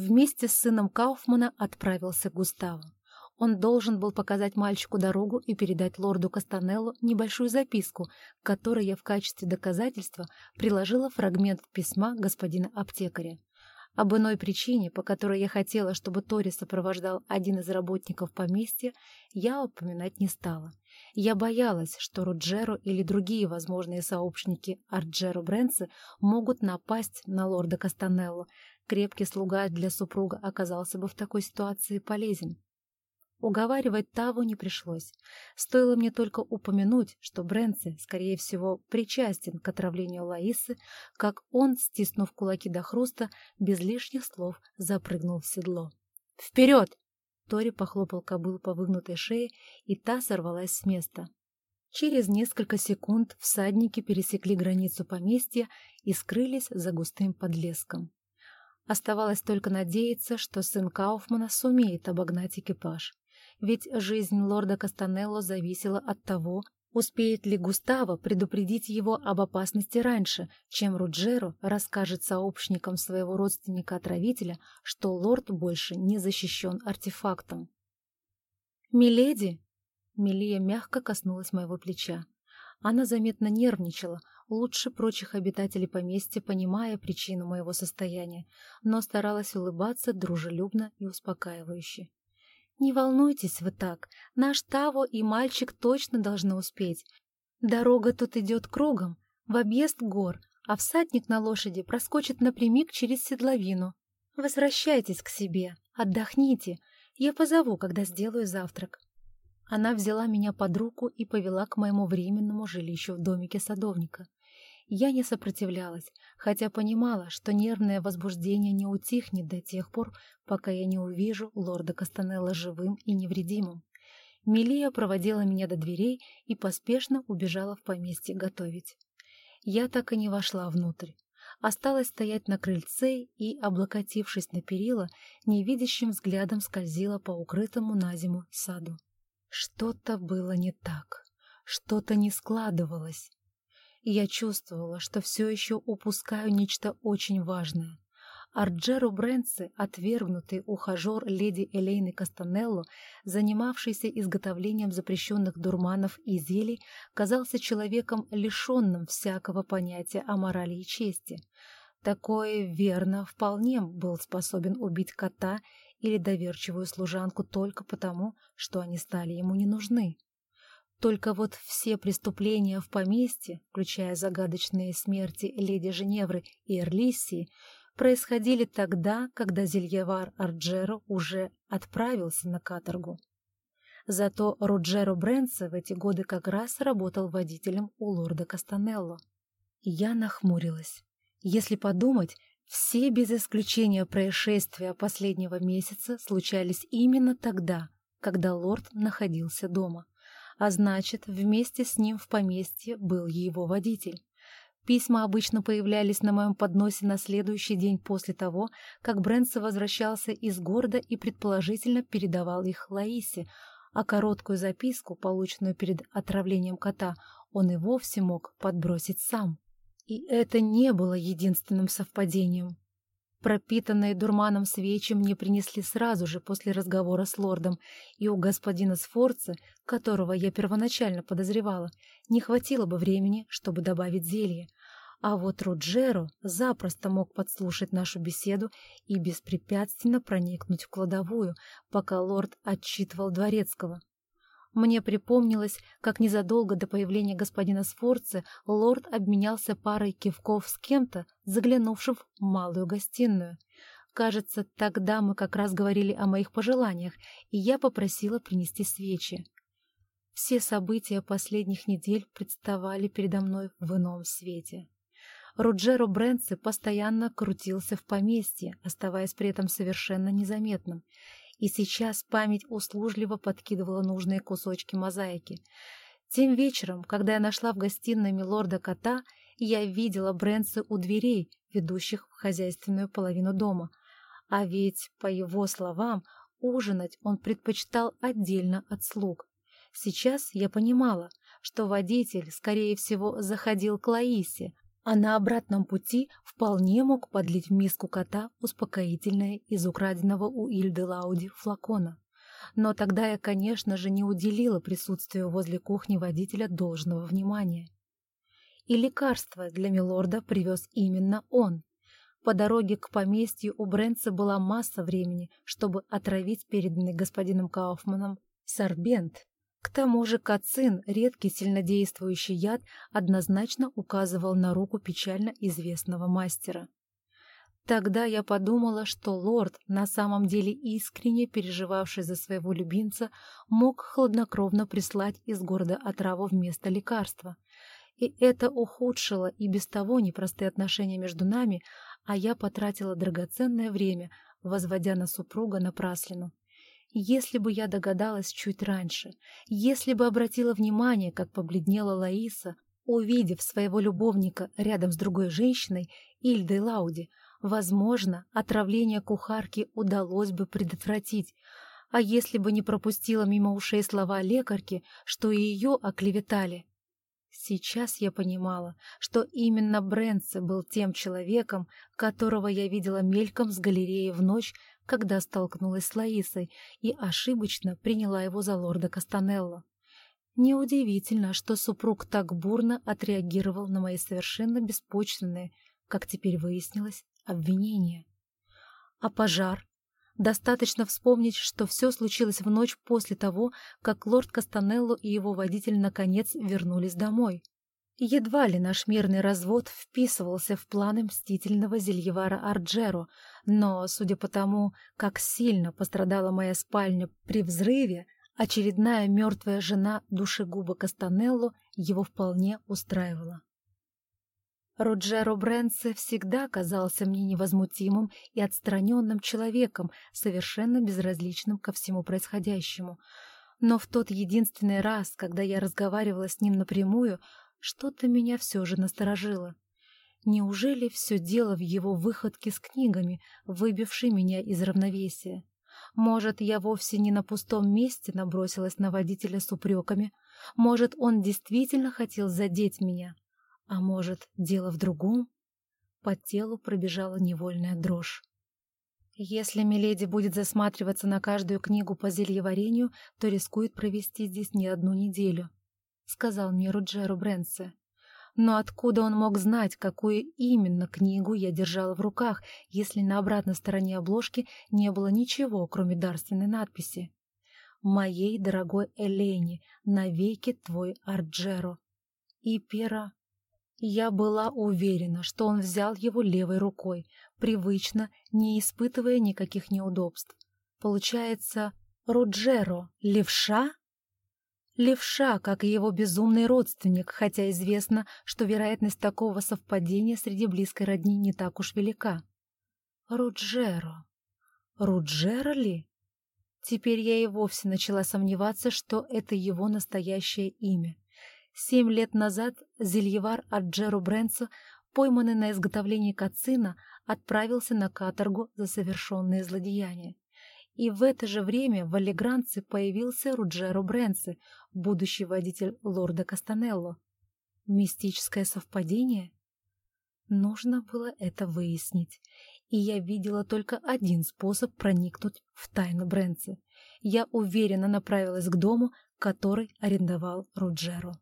Вместе с сыном Кауфмана отправился Густаво. Он должен был показать мальчику дорогу и передать лорду Кастанеллу небольшую записку, которой я в качестве доказательства приложила фрагмент письма господина аптекаря. Об иной причине, по которой я хотела, чтобы Тори сопровождал один из работников поместья, я упоминать не стала. Я боялась, что Руджеро или другие возможные сообщники Арджеро Брэнса могут напасть на лорда Кастанелло. Крепкий слуга для супруга оказался бы в такой ситуации полезен. Уговаривать Таву не пришлось. Стоило мне только упомянуть, что Брэнси, скорее всего, причастен к отравлению Лаисы, как он, стиснув кулаки до хруста, без лишних слов запрыгнул в седло. «Вперед!» Тори похлопал кобыл по выгнутой шее, и та сорвалась с места. Через несколько секунд всадники пересекли границу поместья и скрылись за густым подлеском. Оставалось только надеяться, что сын Кауфмана сумеет обогнать экипаж ведь жизнь лорда Кастанелло зависела от того, успеет ли Густаво предупредить его об опасности раньше, чем Руджеро расскажет сообщникам своего родственника-отравителя, что лорд больше не защищен артефактом. «Миледи!» Милия мягко коснулась моего плеча. Она заметно нервничала, лучше прочих обитателей поместья, понимая причину моего состояния, но старалась улыбаться дружелюбно и успокаивающе. «Не волнуйтесь вы так, наш Таво и мальчик точно должны успеть. Дорога тут идет кругом, в объезд гор, а всадник на лошади проскочит напрямик через седловину. Возвращайтесь к себе, отдохните, я позову, когда сделаю завтрак». Она взяла меня под руку и повела к моему временному жилищу в домике садовника. Я не сопротивлялась, хотя понимала, что нервное возбуждение не утихнет до тех пор, пока я не увижу лорда Кастанелла живым и невредимым. Милия проводила меня до дверей и поспешно убежала в поместье готовить. Я так и не вошла внутрь. Осталась стоять на крыльце и, облокотившись на перила, невидящим взглядом скользила по укрытому на зиму саду. Что-то было не так, что-то не складывалось и я чувствовала, что все еще упускаю нечто очень важное. Арджеро Брэнси, отвергнутый ухажер леди Элейны Кастанелло, занимавшийся изготовлением запрещенных дурманов и зелий, казался человеком, лишенным всякого понятия о морали и чести. Такое, верно, вполне был способен убить кота или доверчивую служанку только потому, что они стали ему не нужны. Только вот все преступления в поместье, включая загадочные смерти леди Женевры и Эрлисии, происходили тогда, когда Зельевар Арджеро уже отправился на каторгу. Зато Руджеро Брэнса в эти годы как раз работал водителем у лорда Кастанелло. Я нахмурилась. Если подумать, все без исключения происшествия последнего месяца случались именно тогда, когда лорд находился дома а значит, вместе с ним в поместье был его водитель. Письма обычно появлялись на моем подносе на следующий день после того, как Брэнса возвращался из города и предположительно передавал их Лаисе, а короткую записку, полученную перед отравлением кота, он и вовсе мог подбросить сам. И это не было единственным совпадением. Пропитанные дурманом свечи мне принесли сразу же после разговора с лордом, и у господина Сфорца, которого я первоначально подозревала, не хватило бы времени, чтобы добавить зелье. А вот Руджеро запросто мог подслушать нашу беседу и беспрепятственно проникнуть в кладовую, пока лорд отчитывал дворецкого. Мне припомнилось, как незадолго до появления господина Сфорца лорд обменялся парой кивков с кем-то, заглянувшим в малую гостиную. Кажется, тогда мы как раз говорили о моих пожеланиях, и я попросила принести свечи. Все события последних недель представали передо мной в ином свете. Руджеро Брэнци постоянно крутился в поместье, оставаясь при этом совершенно незаметным, и сейчас память услужливо подкидывала нужные кусочки мозаики. Тем вечером, когда я нашла в гостиной милорда кота, я видела Брэнса у дверей, ведущих в хозяйственную половину дома. А ведь, по его словам, ужинать он предпочитал отдельно от слуг. Сейчас я понимала, что водитель, скорее всего, заходил к Лаисе, а на обратном пути вполне мог подлить в миску кота успокоительное из украденного у Ильды Лауди флакона. Но тогда я, конечно же, не уделила присутствию возле кухни водителя должного внимания. И лекарство для милорда привез именно он. По дороге к поместью у Брэнса была масса времени, чтобы отравить переданный господином Кауфманом сорбент. К тому же кацин, редкий сильнодействующий яд, однозначно указывал на руку печально известного мастера. Тогда я подумала, что лорд, на самом деле искренне переживавший за своего любимца, мог хладнокровно прислать из города отраву вместо лекарства. И это ухудшило и без того непростые отношения между нами, а я потратила драгоценное время, возводя на супруга напраслину. Если бы я догадалась чуть раньше, если бы обратила внимание, как побледнела Лаиса, увидев своего любовника рядом с другой женщиной, Ильдой Лауди, возможно, отравление кухарки удалось бы предотвратить, а если бы не пропустила мимо ушей слова лекарки, что и ее оклеветали. Сейчас я понимала, что именно Брэнце был тем человеком, которого я видела мельком с галереи в ночь, когда столкнулась с Лаисой и ошибочно приняла его за лорда Кастанелло. Неудивительно, что супруг так бурно отреагировал на мои совершенно беспочвенные, как теперь выяснилось, обвинения. А пожар? Достаточно вспомнить, что все случилось в ночь после того, как лорд Кастанелло и его водитель наконец вернулись домой. Едва ли наш мирный развод вписывался в планы мстительного зельевара Арджеро, но, судя по тому, как сильно пострадала моя спальня при взрыве, очередная мертвая жена душегуба Кастанелло его вполне устраивала. Роджеро Брэнсе всегда казался мне невозмутимым и отстраненным человеком, совершенно безразличным ко всему происходящему. Но в тот единственный раз, когда я разговаривала с ним напрямую, что-то меня все же насторожило. Неужели все дело в его выходке с книгами, выбившей меня из равновесия? Может, я вовсе не на пустом месте набросилась на водителя с упреками? Может, он действительно хотел задеть меня? А может, дело в другом? По телу пробежала невольная дрожь. Если Миледи будет засматриваться на каждую книгу по зельеварению, то рискует провести здесь не одну неделю сказал мне Руджеро Брэнсе. Но откуда он мог знать, какую именно книгу я держала в руках, если на обратной стороне обложки не было ничего, кроме дарственной надписи? «Моей дорогой Элене, навеки твой Арджеро». И пера. Я была уверена, что он взял его левой рукой, привычно, не испытывая никаких неудобств. Получается, Руджеро — левша? Левша, как и его безумный родственник, хотя известно, что вероятность такого совпадения среди близкой родни не так уж велика. Руджеро. Руджеро ли? Теперь я и вовсе начала сомневаться, что это его настоящее имя. Семь лет назад Зельевар Аджеро Брэнсо, пойманный на изготовлении кацина, отправился на каторгу за совершенные злодеяния. И в это же время в Аллегранце появился Руджеро Брэнси, будущий водитель лорда Кастанелло. Мистическое совпадение? Нужно было это выяснить, и я видела только один способ проникнуть в тайну Брэнси. Я уверенно направилась к дому, который арендовал Руджеро.